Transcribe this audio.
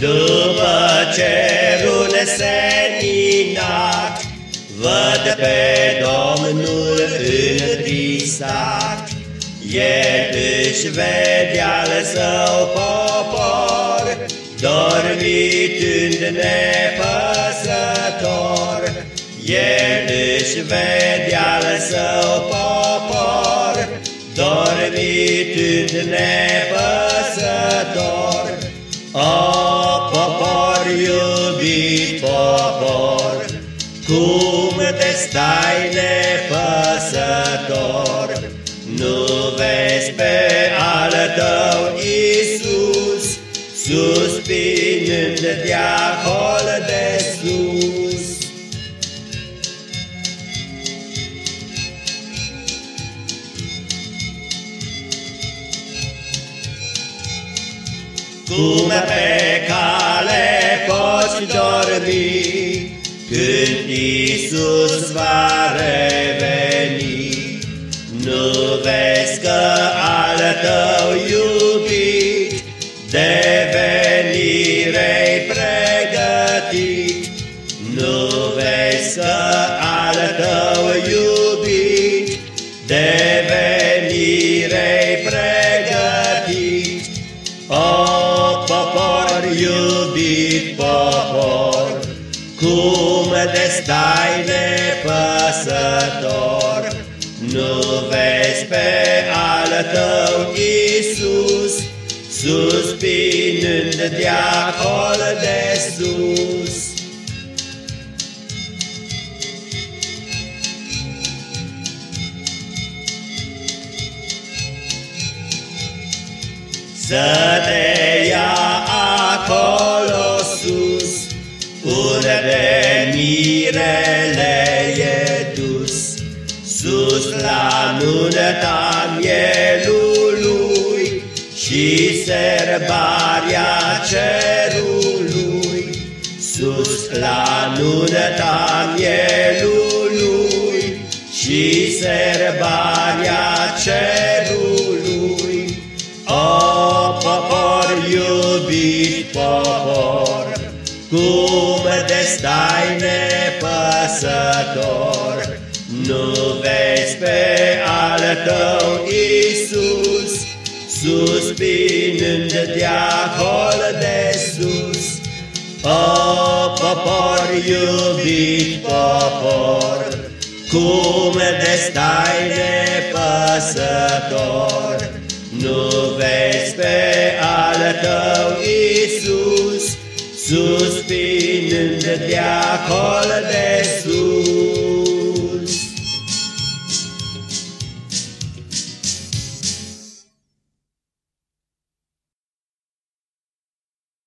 După cerul seninat, Văd pe Domnul întristat, El își vedea al său popor, Dormitând nepăsător, El își vedea al său popor, Dormitând nepăsător. O, stai nepăsător, Nu vezi pe al tău Iisus, Suspinând de acolo de sus. Cum pe cale poți dormi Când Iisus va reveni Nu vezi că al tău iubit De venire pregătit? Nu vezi că al tău iubit De venire pregătit? O, popor iubit, popor, Cum te stai nepăsător, Nu vezi pe al tău Iisus, Suspinând de acolo de sus. Să te sus la nunta mielului și serbarea cerului, sus la nunta mielului și serbarea cerului. O, popor iubit, popor, Cum te stai nepăsător, Nu vezi pe al tău Iisus, Suspinând de acolo de sus. O, popor iubit, popor, Cum te stai nepăsător, nu vezi pe al tău Iisus, Suspinând de acolo de sus.